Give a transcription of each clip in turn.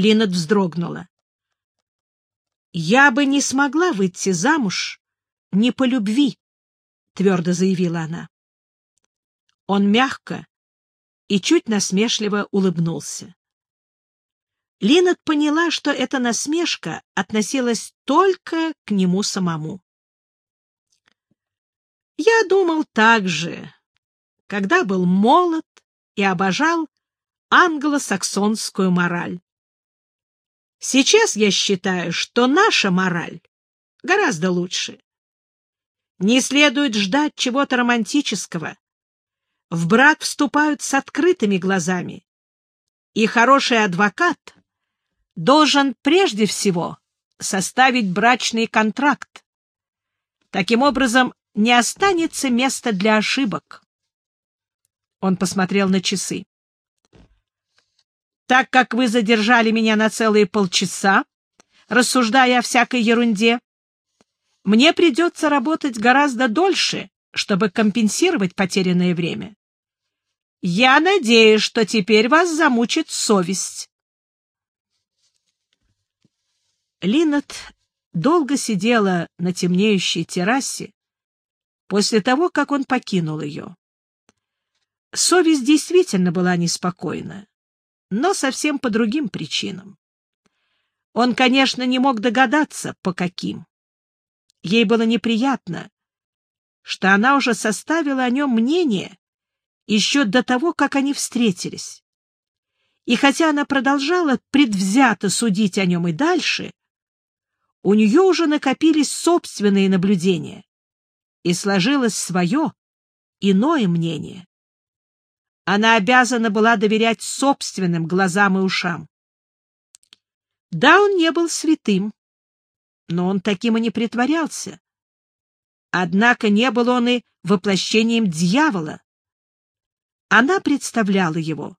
Линет вздрогнула. «Я бы не смогла выйти замуж не по любви», — твердо заявила она. Он мягко и чуть насмешливо улыбнулся. Линет поняла, что эта насмешка относилась только к нему самому. «Я думал так же, когда был молод и обожал англосаксонскую мораль. Сейчас я считаю, что наша мораль гораздо лучше. Не следует ждать чего-то романтического. В брак вступают с открытыми глазами. И хороший адвокат должен прежде всего составить брачный контракт. Таким образом, не останется места для ошибок. Он посмотрел на часы так как вы задержали меня на целые полчаса, рассуждая о всякой ерунде, мне придется работать гораздо дольше, чтобы компенсировать потерянное время. Я надеюсь, что теперь вас замучит совесть. Линнет долго сидела на темнеющей террасе после того, как он покинул ее. Совесть действительно была неспокойна но совсем по другим причинам. Он, конечно, не мог догадаться, по каким. Ей было неприятно, что она уже составила о нем мнение еще до того, как они встретились. И хотя она продолжала предвзято судить о нем и дальше, у нее уже накопились собственные наблюдения, и сложилось свое, иное мнение она обязана была доверять собственным глазам и ушам. Да, он не был святым, но он таким и не притворялся. Однако не был он и воплощением дьявола. Она представляла его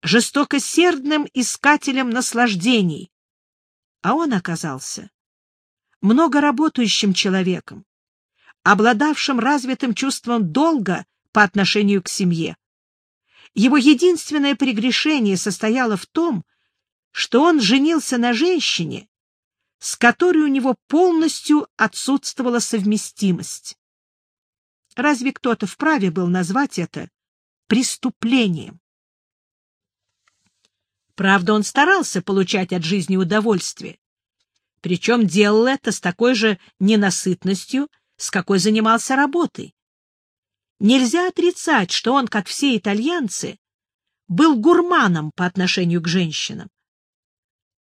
жестокосердным искателем наслаждений, а он оказался многоработающим человеком, обладавшим развитым чувством долга по отношению к семье. Его единственное прегрешение состояло в том, что он женился на женщине, с которой у него полностью отсутствовала совместимость. Разве кто-то вправе был назвать это преступлением? Правда, он старался получать от жизни удовольствие, причем делал это с такой же ненасытностью, с какой занимался работой. Нельзя отрицать, что он, как все итальянцы, был гурманом по отношению к женщинам.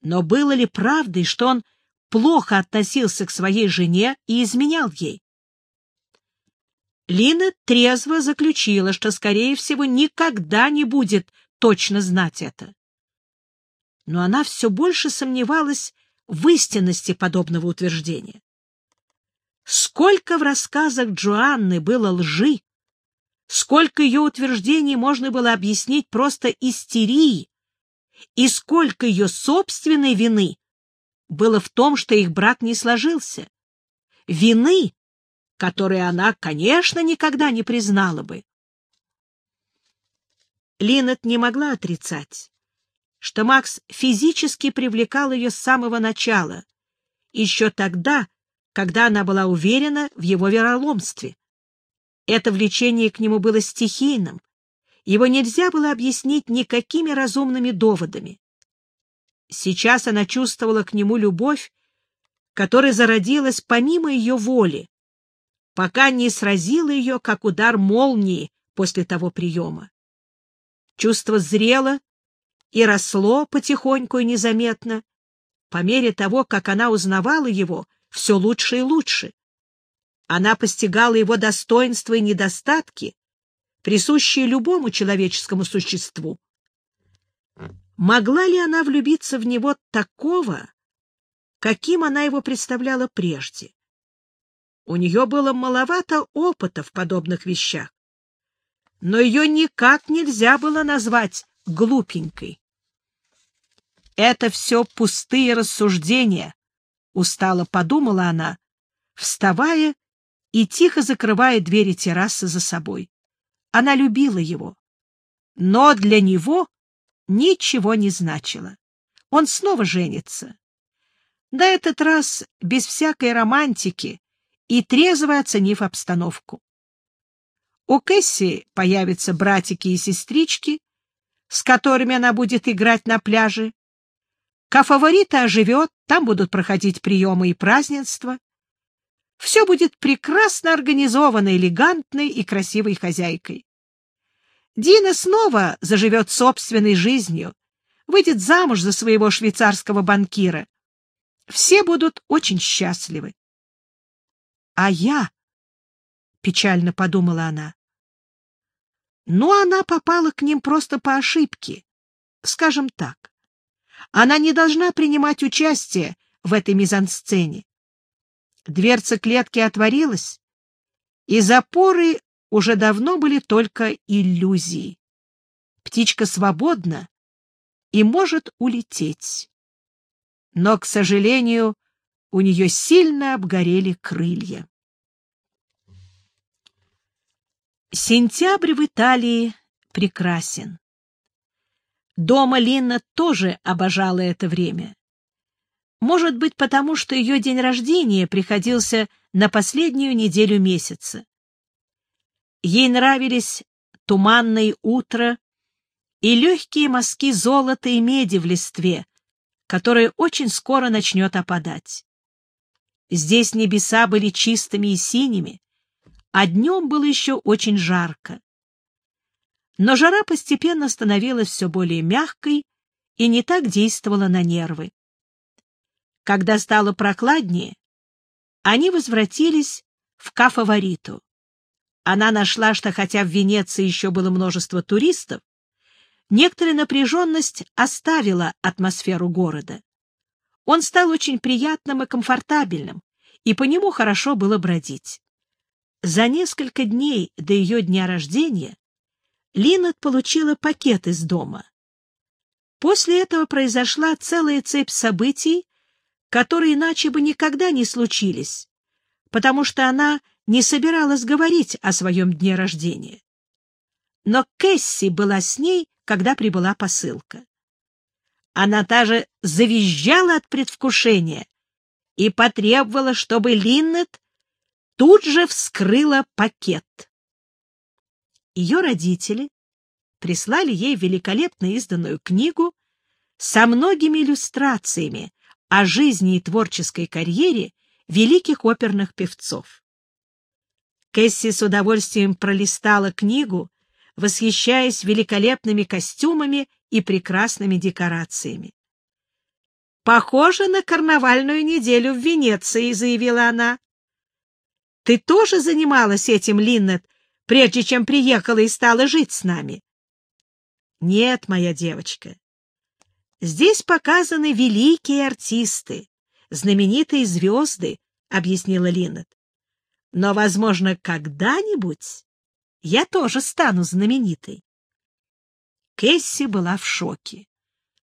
Но было ли правдой, что он плохо относился к своей жене и изменял ей? Лина трезво заключила, что, скорее всего, никогда не будет точно знать это. Но она все больше сомневалась в истинности подобного утверждения. Сколько в рассказах Джоанны было лжи, сколько ее утверждений можно было объяснить просто истерией, и сколько ее собственной вины было в том, что их брак не сложился. Вины, которые она, конечно, никогда не признала бы. Линет не могла отрицать, что Макс физически привлекал ее с самого начала, еще тогда, когда она была уверена в его вероломстве. Это влечение к нему было стихийным, его нельзя было объяснить никакими разумными доводами. Сейчас она чувствовала к нему любовь, которая зародилась помимо ее воли, пока не сразила ее, как удар молнии после того приема. Чувство зрело и росло потихоньку и незаметно, по мере того, как она узнавала его все лучше и лучше. Она постигала его достоинства и недостатки, присущие любому человеческому существу. Могла ли она влюбиться в него такого, каким она его представляла прежде? У нее было маловато опыта в подобных вещах, но ее никак нельзя было назвать глупенькой. «Это все пустые рассуждения», — устало подумала она, вставая и тихо закрывая двери террасы за собой. Она любила его, но для него ничего не значило. он снова женится. На этот раз без всякой романтики и трезво оценив обстановку. У Кэсси появятся братики и сестрички, с которыми она будет играть на пляже. Кафаворита оживет, там будут проходить приемы и празднества. Все будет прекрасно организовано элегантной и красивой хозяйкой. Дина снова заживет собственной жизнью, выйдет замуж за своего швейцарского банкира. Все будут очень счастливы. А я, — печально подумала она, — ну, она попала к ним просто по ошибке, скажем так. Она не должна принимать участие в этой мизансцене. Дверца клетки отворилась, и запоры уже давно были только иллюзии. Птичка свободна и может улететь. Но, к сожалению, у нее сильно обгорели крылья. Сентябрь в Италии прекрасен. Дома Линна тоже обожала это время. Может быть, потому что ее день рождения приходился на последнюю неделю месяца. Ей нравились туманное утро и легкие мазки золота и меди в листве, которая очень скоро начнет опадать. Здесь небеса были чистыми и синими, а днем было еще очень жарко. Но жара постепенно становилась все более мягкой и не так действовала на нервы. Когда стало прокладнее, они возвратились в Кафавориту. Она нашла, что хотя в Венеции еще было множество туристов, некоторая напряженность оставила атмосферу города. Он стал очень приятным и комфортабельным, и по нему хорошо было бродить. За несколько дней до ее дня рождения Линнет получила пакет из дома. После этого произошла целая цепь событий, которые иначе бы никогда не случились, потому что она не собиралась говорить о своем дне рождения. Но Кэсси была с ней, когда прибыла посылка. Она даже завизжала от предвкушения и потребовала, чтобы Линнет тут же вскрыла пакет. Ее родители прислали ей великолепно изданную книгу со многими иллюстрациями о жизни и творческой карьере великих оперных певцов. Кэсси с удовольствием пролистала книгу, восхищаясь великолепными костюмами и прекрасными декорациями. «Похоже на карнавальную неделю в Венеции», — заявила она. «Ты тоже занималась этим, Линнет, прежде чем приехала и стала жить с нами?» «Нет, моя девочка, Здесь показаны великие артисты, знаменитые звезды, — объяснила Линнет. Но, возможно, когда-нибудь я тоже стану знаменитой. Кэсси была в шоке.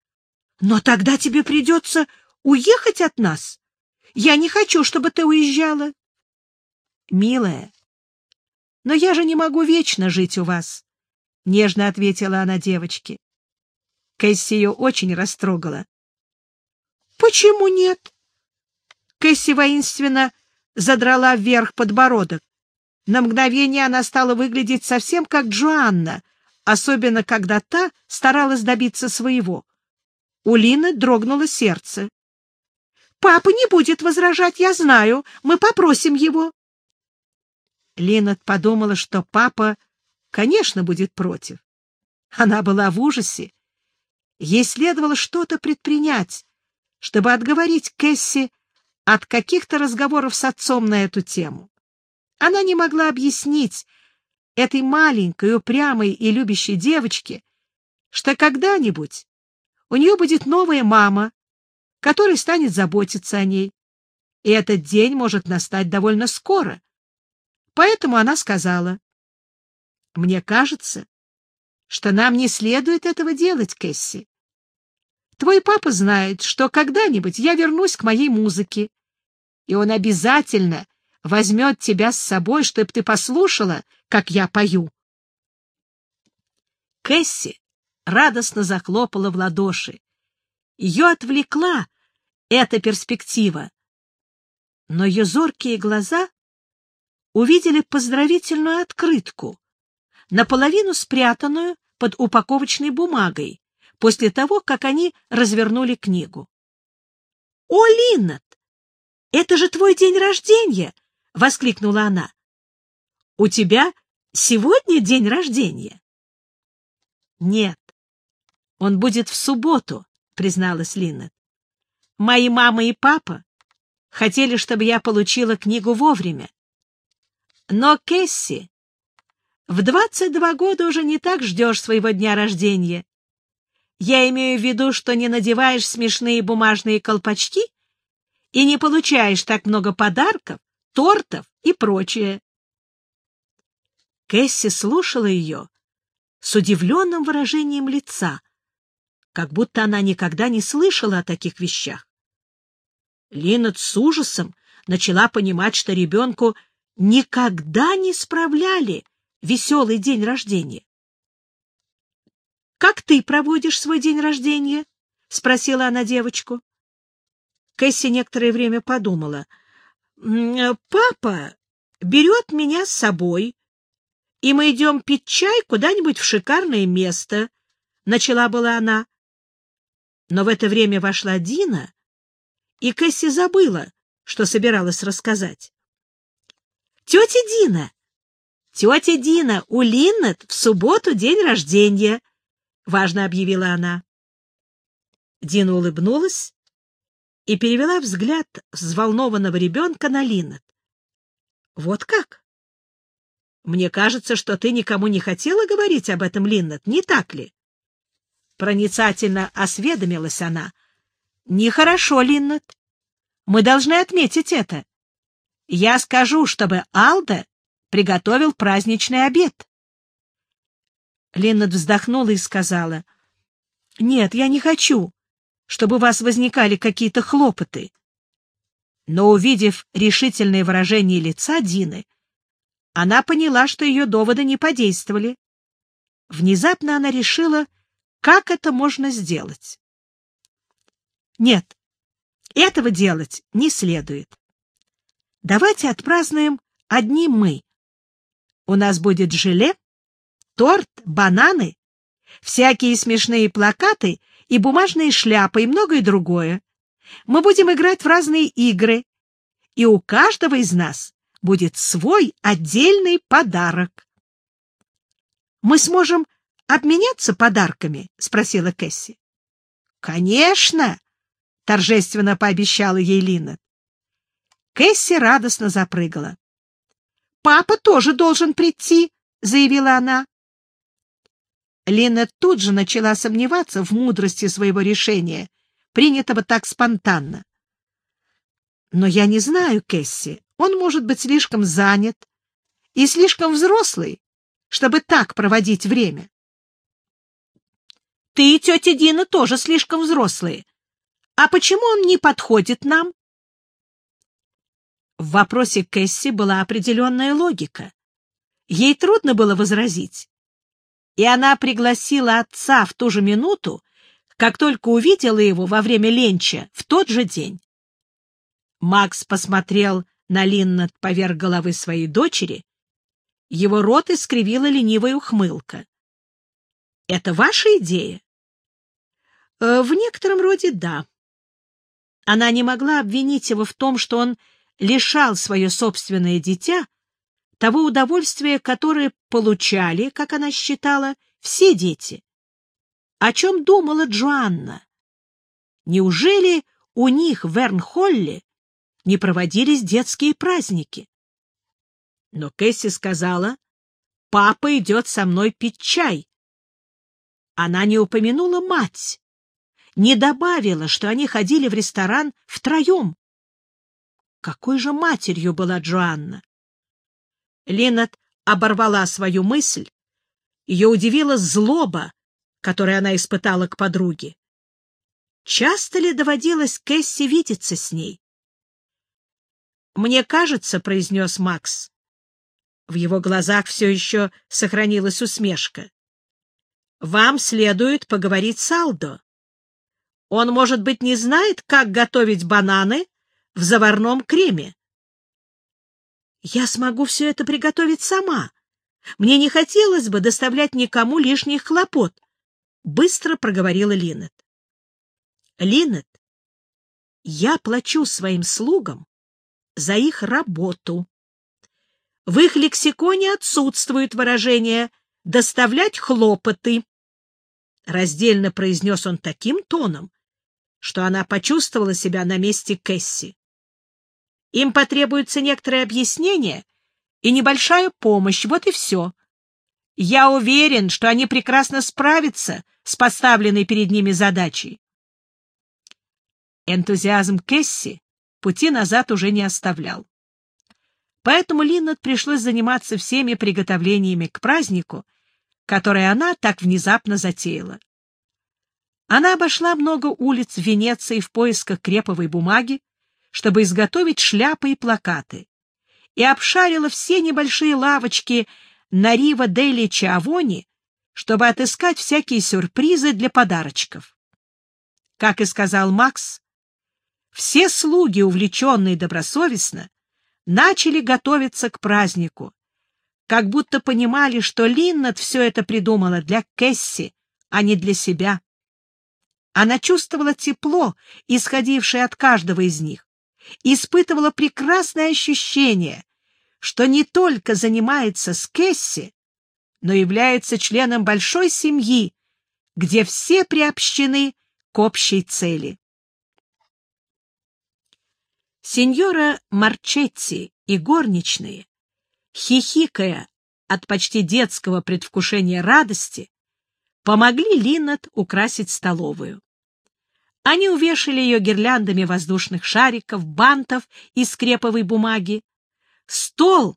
— Но тогда тебе придется уехать от нас. Я не хочу, чтобы ты уезжала. — Милая, но я же не могу вечно жить у вас, — нежно ответила она девочке. Кэсси ее очень растрогала. «Почему нет?» Кэсси воинственно задрала вверх подбородок. На мгновение она стала выглядеть совсем как Джоанна, особенно когда та старалась добиться своего. У Лины дрогнуло сердце. «Папа не будет возражать, я знаю. Мы попросим его». Лина подумала, что папа, конечно, будет против. Она была в ужасе Ей следовало что-то предпринять, чтобы отговорить Кэсси от каких-то разговоров с отцом на эту тему. Она не могла объяснить этой маленькой, упрямой и любящей девочке, что когда-нибудь у нее будет новая мама, которая станет заботиться о ней, и этот день может настать довольно скоро. Поэтому она сказала, «Мне кажется, что нам не следует этого делать, Кэсси. Твой папа знает, что когда-нибудь я вернусь к моей музыке, и он обязательно возьмет тебя с собой, чтобы ты послушала, как я пою. Кэсси радостно захлопала в ладоши. Ее отвлекла эта перспектива, но ее зоркие глаза увидели поздравительную открытку, наполовину спрятанную под упаковочной бумагой, после того, как они развернули книгу. — О, Линнет! Это же твой день рождения! — воскликнула она. — У тебя сегодня день рождения? — Нет, он будет в субботу, — призналась Линнет. — Мои мама и папа хотели, чтобы я получила книгу вовремя. Но, Кэсси, в 22 года уже не так ждешь своего дня рождения. Я имею в виду, что не надеваешь смешные бумажные колпачки и не получаешь так много подарков, тортов и прочее. Кэсси слушала ее с удивленным выражением лица, как будто она никогда не слышала о таких вещах. Линнет с ужасом начала понимать, что ребенку никогда не справляли веселый день рождения. «Как ты проводишь свой день рождения?» — спросила она девочку. Кэсси некоторое время подумала. «Папа берет меня с собой, и мы идем пить чай куда-нибудь в шикарное место», — начала была она. Но в это время вошла Дина и Кэсси забыла, что собиралась рассказать. «Тетя Дина! Тетя Дина, у Линнет в субботу день рождения!» — важно объявила она. Дина улыбнулась и перевела взгляд взволнованного ребенка на Линнет. «Вот как? Мне кажется, что ты никому не хотела говорить об этом, Линнет, не так ли?» Проницательно осведомилась она, Нехорошо, Линнет. Мы должны отметить это. Я скажу, чтобы Алда приготовил праздничный обед. Линнет вздохнула и сказала, «Нет, я не хочу, чтобы у вас возникали какие-то хлопоты». Но, увидев решительное выражение лица Дины, она поняла, что ее доводы не подействовали. Внезапно она решила, как это можно сделать. Нет, этого делать не следует. Давайте отпразднуем одни мы. У нас будет желе, торт, бананы, всякие смешные плакаты и бумажные шляпы и многое другое. Мы будем играть в разные игры, и у каждого из нас будет свой отдельный подарок. «Мы сможем обменяться подарками?» — спросила Кэсси. «Конечно!» — торжественно пообещала ей Лина. Кэсси радостно запрыгала. «Папа тоже должен прийти», — заявила она. Лина тут же начала сомневаться в мудрости своего решения, принятого так спонтанно. «Но я не знаю Кэсси. Он может быть слишком занят и слишком взрослый, чтобы так проводить время». «Ты и тетя Дина тоже слишком взрослые, а почему он не подходит нам? В вопросе Кэсси была определенная логика. Ей трудно было возразить. И она пригласила отца в ту же минуту, как только увидела его во время ленча в тот же день. Макс посмотрел на Линнет поверх головы своей дочери. Его рот искривила ленивая ухмылка. — Это ваша идея? «Э, — В некотором роде да. Она не могла обвинить его в том, что он лишал свое собственное дитя того удовольствия, которое получали, как она считала, все дети. О чем думала Джоанна? Неужели у них в Вернхолле не проводились детские праздники? Но Кэсси сказала, «Папа идет со мной пить чай». Она не упомянула мать, не добавила, что они ходили в ресторан втроем. Какой же матерью была Джоанна? Ленат оборвала свою мысль. Ее удивила злоба, которую она испытала к подруге. Часто ли доводилось Кэсси видеться с ней? «Мне кажется», — произнес Макс. В его глазах все еще сохранилась усмешка. «Вам следует поговорить с Алдо. Он, может быть, не знает, как готовить бананы в заварном креме. Я смогу все это приготовить сама. Мне не хотелось бы доставлять никому лишних хлопот, — быстро проговорила Линет. Линет, я плачу своим слугам за их работу. В их лексиконе отсутствует выражение «доставлять хлопоты». Раздельно произнес он таким тоном, что она почувствовала себя на месте Кэсси. Им потребуется некоторое объяснение и небольшая помощь, вот и все. Я уверен, что они прекрасно справятся с поставленной перед ними задачей. Энтузиазм Кэсси пути назад уже не оставлял. Поэтому Линнет пришлось заниматься всеми приготовлениями к празднику, который она так внезапно затеяла. Она обошла много улиц в Венеции в поисках креповой бумаги, чтобы изготовить шляпы и плакаты, и обшарила все небольшие лавочки на Рива Дели Чиавони, чтобы отыскать всякие сюрпризы для подарочков. Как и сказал Макс, все слуги, увлеченные добросовестно, начали готовиться к празднику, как будто понимали, что Линнет все это придумала для Кэсси, а не для себя. Она чувствовала тепло, исходившее от каждого из них, испытывала прекрасное ощущение, что не только занимается с Кэсси, но является членом большой семьи, где все приобщены к общей цели. Сеньора Марчетти и горничные, хихикая от почти детского предвкушения радости, помогли Линнет украсить столовую. Они увешали ее гирляндами воздушных шариков, бантов из креповой бумаги. Стол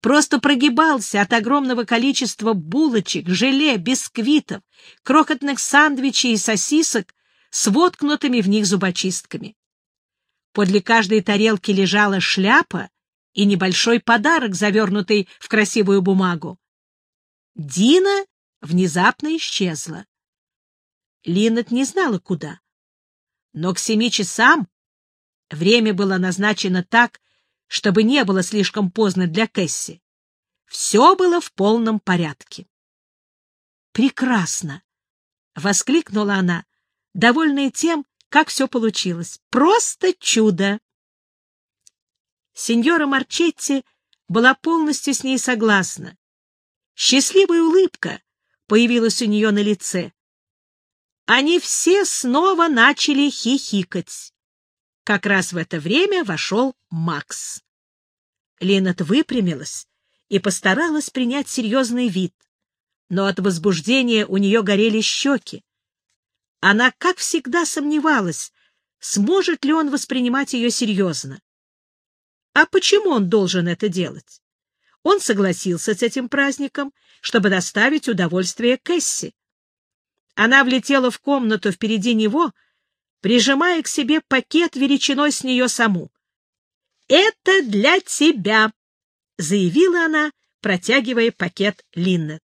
просто прогибался от огромного количества булочек, желе, бисквитов, крохотных сандвичей и сосисок с воткнутыми в них зубочистками. Подле каждой тарелки лежала шляпа и небольшой подарок, завернутый в красивую бумагу. Дина внезапно исчезла. Линнет не знала, куда. Но к семи часам время было назначено так, чтобы не было слишком поздно для Кэсси. Все было в полном порядке. «Прекрасно!» — воскликнула она, довольная тем, как все получилось. Просто чудо! Сеньора Марчетти была полностью с ней согласна. Счастливая улыбка появилась у нее на лице. Они все снова начали хихикать. Как раз в это время вошел Макс. Ленат выпрямилась и постаралась принять серьезный вид, но от возбуждения у нее горели щеки. Она, как всегда, сомневалась, сможет ли он воспринимать ее серьезно. А почему он должен это делать? Он согласился с этим праздником, чтобы доставить удовольствие Кэсси. Она влетела в комнату впереди него, прижимая к себе пакет величиной с нее саму. «Это для тебя!» — заявила она, протягивая пакет Линнет.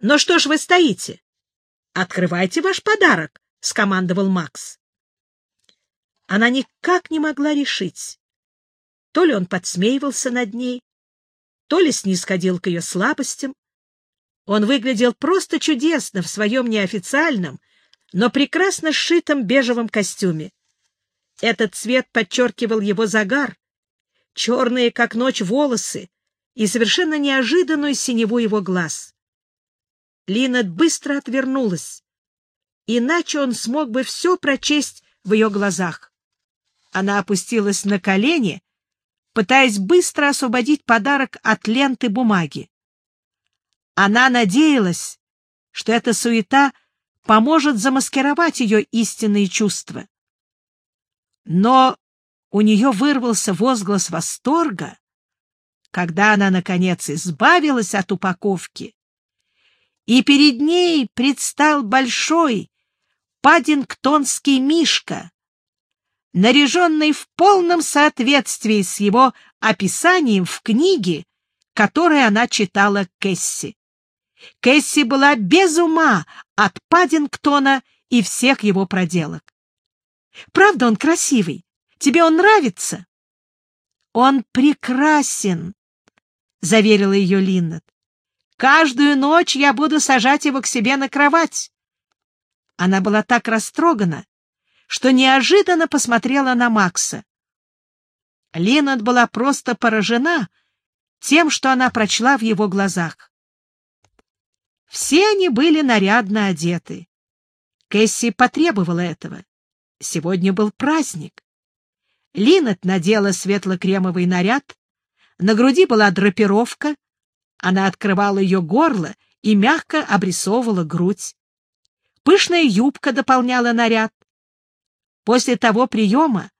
«Но что ж вы стоите? «Открывайте ваш подарок», — скомандовал Макс. Она никак не могла решить. То ли он подсмеивался над ней, то ли снисходил к ее слабостям. Он выглядел просто чудесно в своем неофициальном, но прекрасно сшитом бежевом костюме. Этот цвет подчеркивал его загар, черные, как ночь, волосы и совершенно неожиданную синеву его глаз. Линет быстро отвернулась, иначе он смог бы все прочесть в ее глазах. Она опустилась на колени, пытаясь быстро освободить подарок от ленты бумаги. Она надеялась, что эта суета поможет замаскировать ее истинные чувства. Но у нее вырвался возглас восторга, когда она, наконец, избавилась от упаковки и перед ней предстал большой паддингтонский мишка, наряженный в полном соответствии с его описанием в книге, которую она читала Кэсси. Кэсси была без ума от Паддингтона и всех его проделок. Правда, он красивый? Тебе он нравится? Он прекрасен, — заверила ее Линнет. Каждую ночь я буду сажать его к себе на кровать. Она была так растрогана, что неожиданно посмотрела на Макса. Линнет была просто поражена тем, что она прочла в его глазах. Все они были нарядно одеты. Кэсси потребовала этого. Сегодня был праздник. Линнет надела светло-кремовый наряд, на груди была драпировка, она открывала ее горло и мягко обрисовывала грудь. Пышная юбка дополняла наряд. После того приема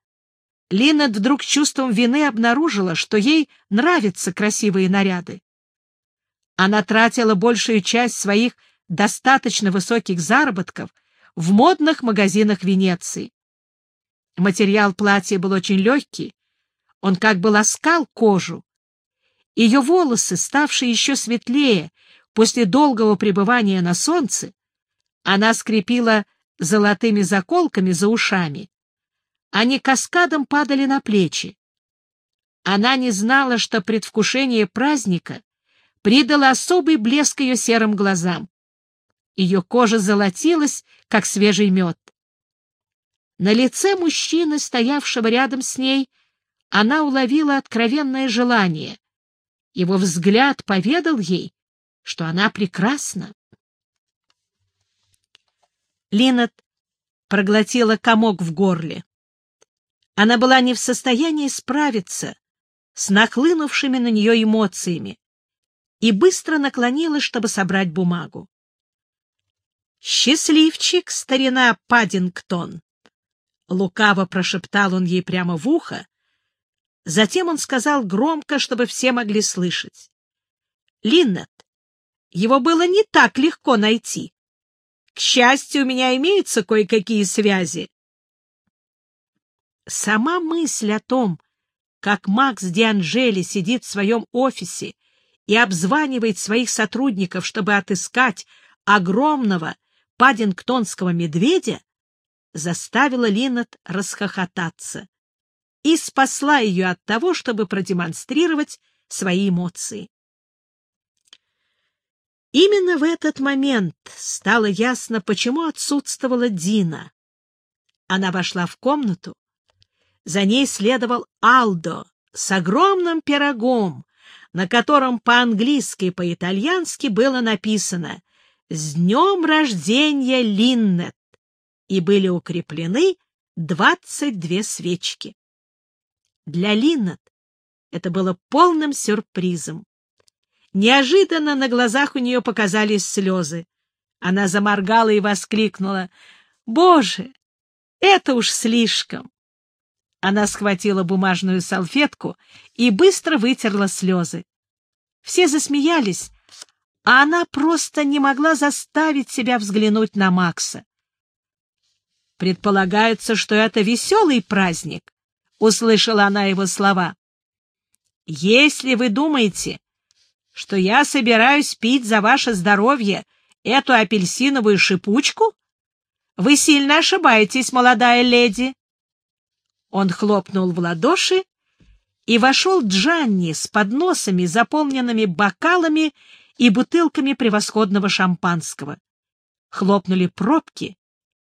Линнет вдруг чувством вины обнаружила, что ей нравятся красивые наряды. Она тратила большую часть своих достаточно высоких заработков в модных магазинах Венеции. Материал платья был очень легкий, он как бы ласкал кожу, ее волосы, ставшие еще светлее после долгого пребывания на солнце, она скрепила золотыми заколками за ушами. Они каскадом падали на плечи. Она не знала, что предвкушение праздника придало особый блеск ее серым глазам. Ее кожа золотилась, как свежий мед. На лице мужчины, стоявшего рядом с ней, она уловила откровенное желание. Его взгляд поведал ей, что она прекрасна. Линет проглотила комок в горле. Она была не в состоянии справиться с нахлынувшими на нее эмоциями и быстро наклонилась, чтобы собрать бумагу. «Счастливчик, старина Паддингтон!» Лукаво прошептал он ей прямо в ухо, Затем он сказал громко, чтобы все могли слышать. «Линнет, его было не так легко найти. К счастью, у меня имеются кое-какие связи». Сама мысль о том, как Макс Дианжели сидит в своем офисе и обзванивает своих сотрудников, чтобы отыскать огромного паддингтонского медведя, заставила Линнет расхохотаться и спасла ее от того, чтобы продемонстрировать свои эмоции. Именно в этот момент стало ясно, почему отсутствовала Дина. Она вошла в комнату. За ней следовал Алдо с огромным пирогом, на котором по-английски и по-итальянски было написано «С днем рождения, Линнет!» и были укреплены двадцать две свечки. Для Линнет это было полным сюрпризом. Неожиданно на глазах у нее показались слезы. Она заморгала и воскликнула. «Боже, это уж слишком!» Она схватила бумажную салфетку и быстро вытерла слезы. Все засмеялись, а она просто не могла заставить себя взглянуть на Макса. Предполагается, что это веселый праздник, услышала она его слова. Если вы думаете, что я собираюсь пить за ваше здоровье эту апельсиновую шипучку, вы сильно ошибаетесь, молодая леди. Он хлопнул в ладоши, и вошел Джанни с подносами, заполненными бокалами и бутылками превосходного шампанского. Хлопнули пробки,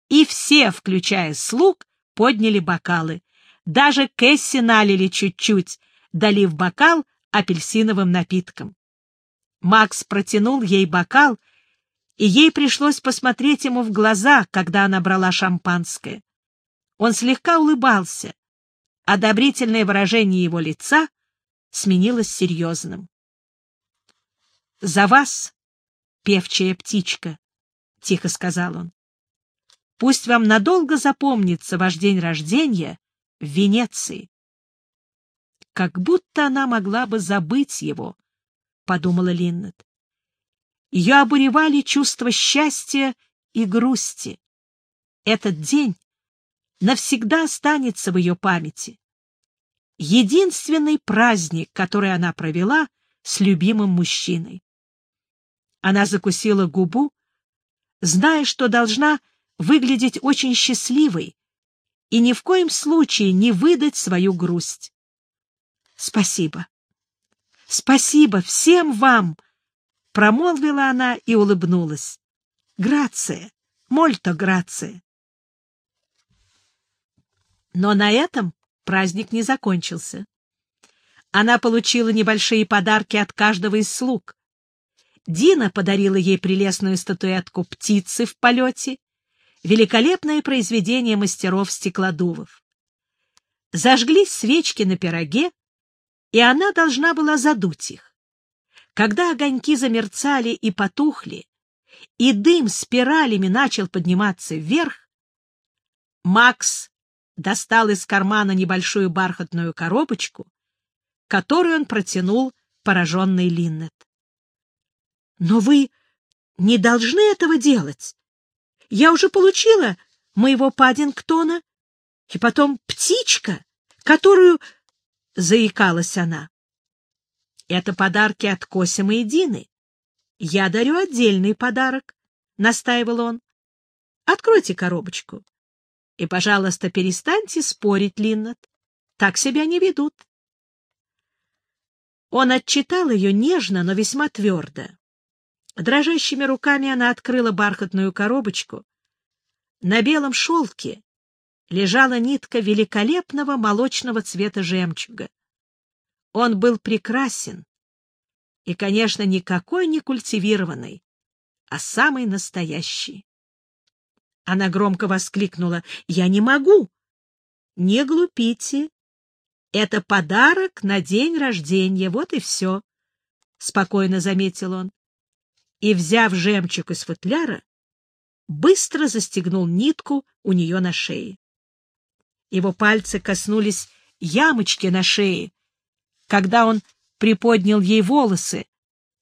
и все, включая слуг, подняли бокалы. Даже Кэсси налили чуть-чуть, долив бокал апельсиновым напитком. Макс протянул ей бокал, и ей пришлось посмотреть ему в глаза, когда она брала шампанское. Он слегка улыбался. Одобрительное выражение его лица сменилось серьезным. — За вас, певчая птичка, — тихо сказал он. — Пусть вам надолго запомнится ваш день рождения в Венеции. Как будто она могла бы забыть его, — подумала Линнет. Ее обуревали чувства счастья и грусти. Этот день навсегда останется в ее памяти. Единственный праздник, который она провела с любимым мужчиной. Она закусила губу, зная, что должна выглядеть очень счастливой и ни в коем случае не выдать свою грусть. Спасибо. Спасибо всем вам, промолвила она и улыбнулась. Грация, мольто грация. Но на этом праздник не закончился. Она получила небольшие подарки от каждого из слуг. Дина подарила ей прелестную статуэтку птицы в полете, великолепное произведение мастеров-стеклодувов. Зажглись свечки на пироге, и она должна была задуть их. Когда огоньки замерцали и потухли, и дым спиралями начал подниматься вверх, Макс достал из кармана небольшую бархатную коробочку, которую он протянул пораженный Линнет. — Но вы не должны этого делать. Я уже получила моего Паддингтона, и потом птичка, которую... — заикалась она. — Это подарки от Косима и Дины. Я дарю отдельный подарок, — настаивал он. — Откройте коробочку. И, пожалуйста, перестаньте спорить, Линнет. Так себя не ведут. Он отчитал ее нежно, но весьма твердо. Дрожащими руками она открыла бархатную коробочку. На белом шелке лежала нитка великолепного молочного цвета жемчуга. Он был прекрасен и, конечно, никакой не культивированный, а самый настоящий. Она громко воскликнула. «Я не могу!» «Не глупите. Это подарок на день рождения, вот и все», — спокойно заметил он. И, взяв жемчуг из футляра, быстро застегнул нитку у нее на шее. Его пальцы коснулись ямочки на шее, когда он приподнял ей волосы,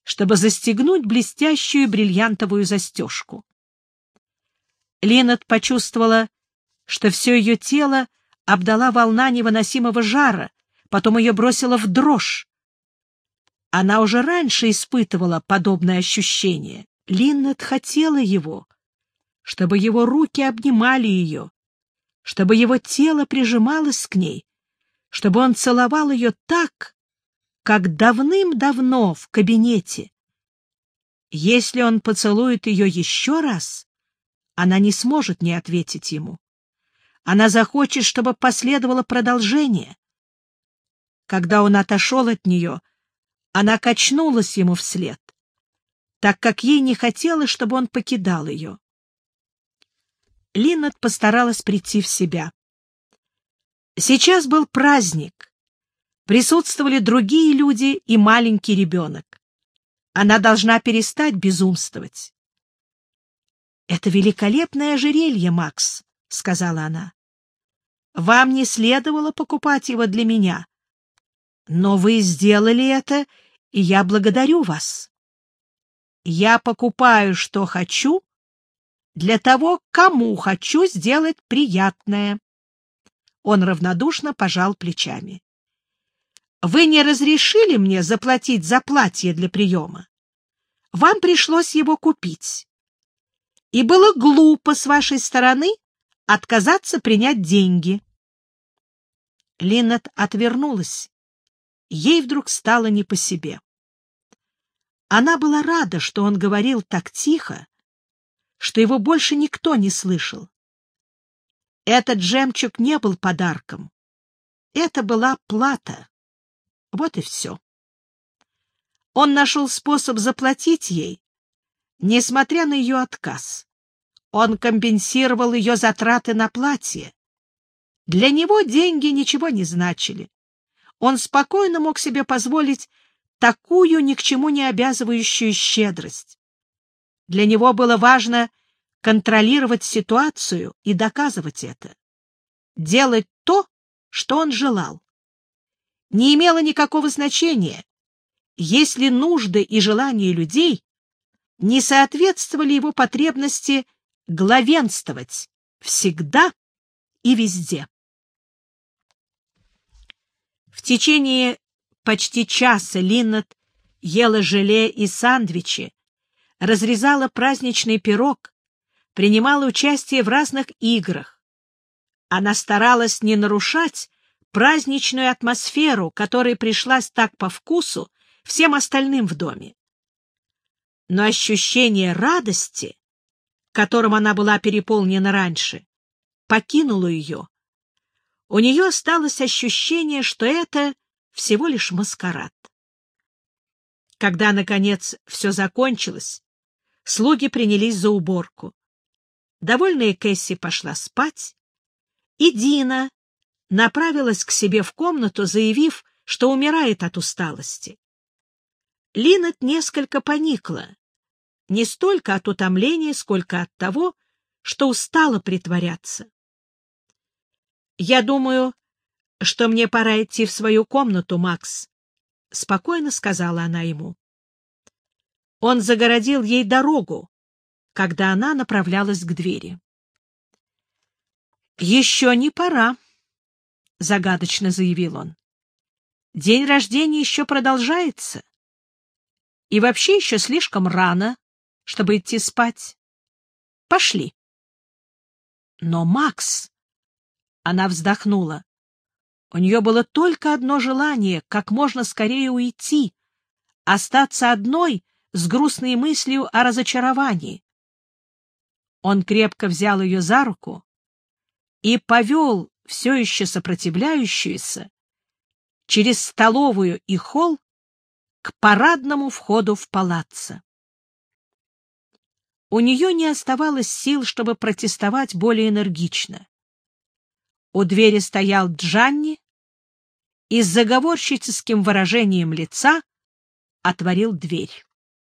чтобы застегнуть блестящую бриллиантовую застежку. Линет почувствовала, что все ее тело обдала волна невыносимого жара, потом ее бросило в дрожь. Она уже раньше испытывала подобное ощущение. Линнет хотела его, чтобы его руки обнимали ее, чтобы его тело прижималось к ней, чтобы он целовал ее так, как давным-давно в кабинете. Если он поцелует ее еще раз, она не сможет не ответить ему. Она захочет, чтобы последовало продолжение. Когда он отошел от нее, она качнулась ему вслед, так как ей не хотелось, чтобы он покидал ее. Линнет постаралась прийти в себя. Сейчас был праздник. Присутствовали другие люди и маленький ребенок. Она должна перестать безумствовать. «Это великолепное ожерелье, Макс», — сказала она. «Вам не следовало покупать его для меня. Но вы сделали это, и я благодарю вас. Я покупаю, что хочу, для того, кому хочу сделать приятное». Он равнодушно пожал плечами. «Вы не разрешили мне заплатить за платье для приема. Вам пришлось его купить и было глупо с вашей стороны отказаться принять деньги. Линнет отвернулась. Ей вдруг стало не по себе. Она была рада, что он говорил так тихо, что его больше никто не слышал. Этот жемчуг не был подарком. Это была плата. Вот и все. Он нашел способ заплатить ей, Несмотря на ее отказ, он компенсировал ее затраты на платье. Для него деньги ничего не значили. Он спокойно мог себе позволить такую ни к чему не обязывающую щедрость. Для него было важно контролировать ситуацию и доказывать это. Делать то, что он желал. Не имело никакого значения, если нужды и желания людей не соответствовали его потребности главенствовать всегда и везде. В течение почти часа Линнет ела желе и сандвичи, разрезала праздничный пирог, принимала участие в разных играх. Она старалась не нарушать праздничную атмосферу, которая пришлась так по вкусу всем остальным в доме. Но ощущение радости, которым она была переполнена раньше, покинуло ее. У нее осталось ощущение, что это всего лишь маскарад. Когда, наконец, все закончилось, слуги принялись за уборку. Довольная Кэсси пошла спать, и Дина направилась к себе в комнату, заявив, что умирает от усталости. Линет несколько поникла, не столько от утомления, сколько от того, что устала притворяться. «Я думаю, что мне пора идти в свою комнату, Макс», — спокойно сказала она ему. Он загородил ей дорогу, когда она направлялась к двери. «Еще не пора», — загадочно заявил он. «День рождения еще продолжается. И вообще еще слишком рано, чтобы идти спать. Пошли». «Но, Макс...» — она вздохнула. У нее было только одно желание — как можно скорее уйти, остаться одной с грустной мыслью о разочаровании. Он крепко взял ее за руку и повел все еще сопротивляющуюся через столовую и холл к парадному входу в палаццо. У нее не оставалось сил, чтобы протестовать более энергично. У двери стоял Джанни и с заговорщическим выражением лица отворил дверь.